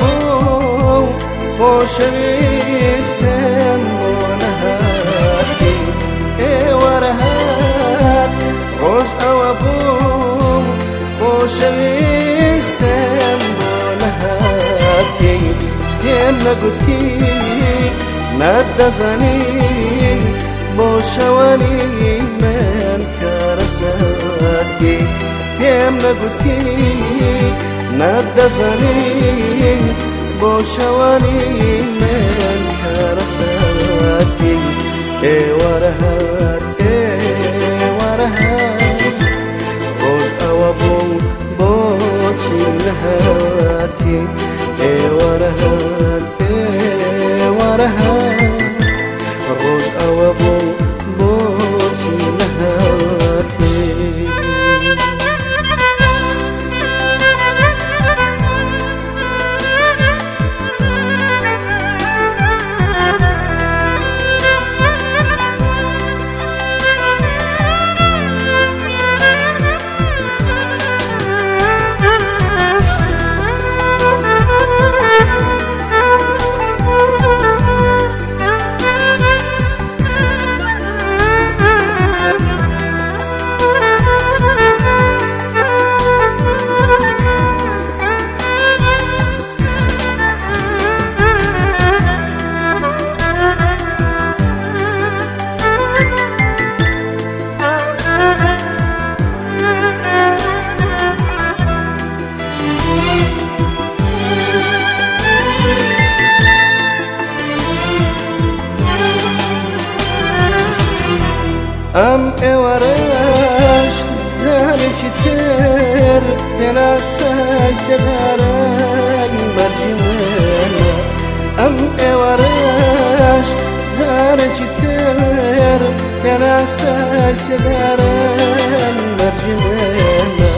بوو خۆشەویستم بۆ نەهاتی ئێوەرەهات ڕۆژ ئەوە بوو خۆشەویستم بۆ نەهاتی پێم نەگوتی نەدەزانی بۆ شەوانی من کارەسەتی پێم نەگوتی نەدەزانی بۆ شەوانی من کارەسەتی ئێوەرەهات ام اوارش زهر چیتر یراسش زهرن برجمنا ام اوارش زهر چیتر یراسش زهرن برجمنا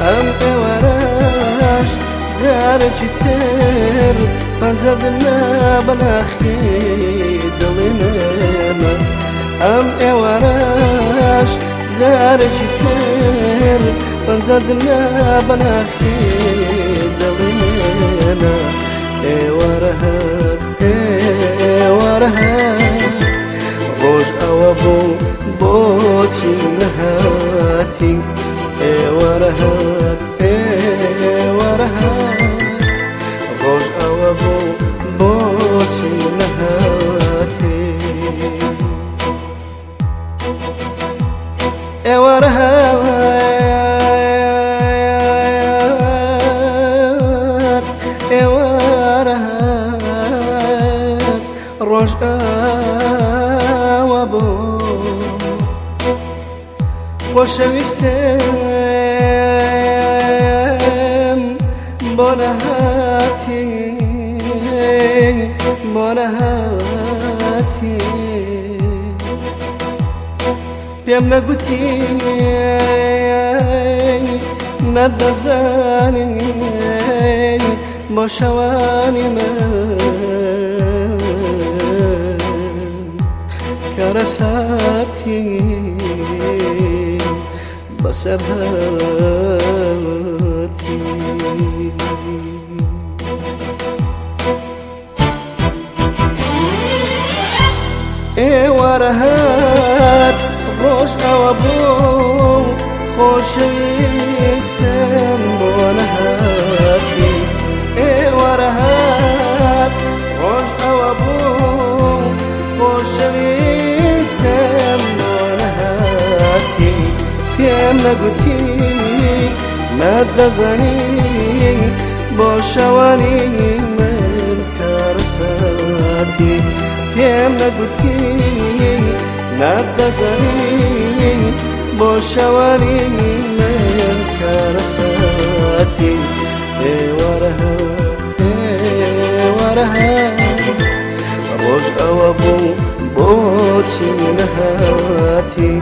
ام اوارش زهر چیتر من زدنا دلی دلنا ئەم ئێوەرەش زارێکی تر پەنجەدنا بەناخی دڵی ورا هوات ورا رجاء وابو. خوشویستم بانهاتی بانهاتی پێم نەگوتی نەدەزانی بۆ شەوانی من کەرەساتی بەسەر هاتی ئێوەرەهات خیابون خوشیستم بون هاتی ای ورهات خوش اوابون خوشیستم بون هاتی که نگوتی ند زنی با وانی من کرساتی پیم نگوتی ند زنی شەوانی من کارەساتی ئێوەرەهات ئێوەرەهات ڕۆژ ئەوە بوو بۆچی نەهاتی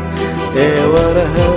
ئێوەرەهات ئێوەرەهات